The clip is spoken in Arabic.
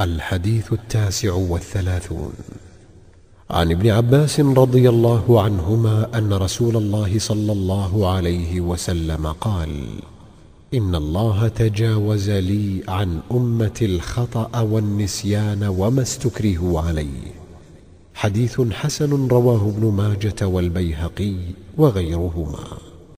الحديث التاسع والثلاثون. عن ابن عباس رضي الله عنهما أن رسول الله صلى الله عليه وسلم قال إن الله تجاوز لي عن امتي الخطأ والنسيان وما استكرهوا عليه. حديث حسن رواه ابن ماجة والبيهقي وغيرهما.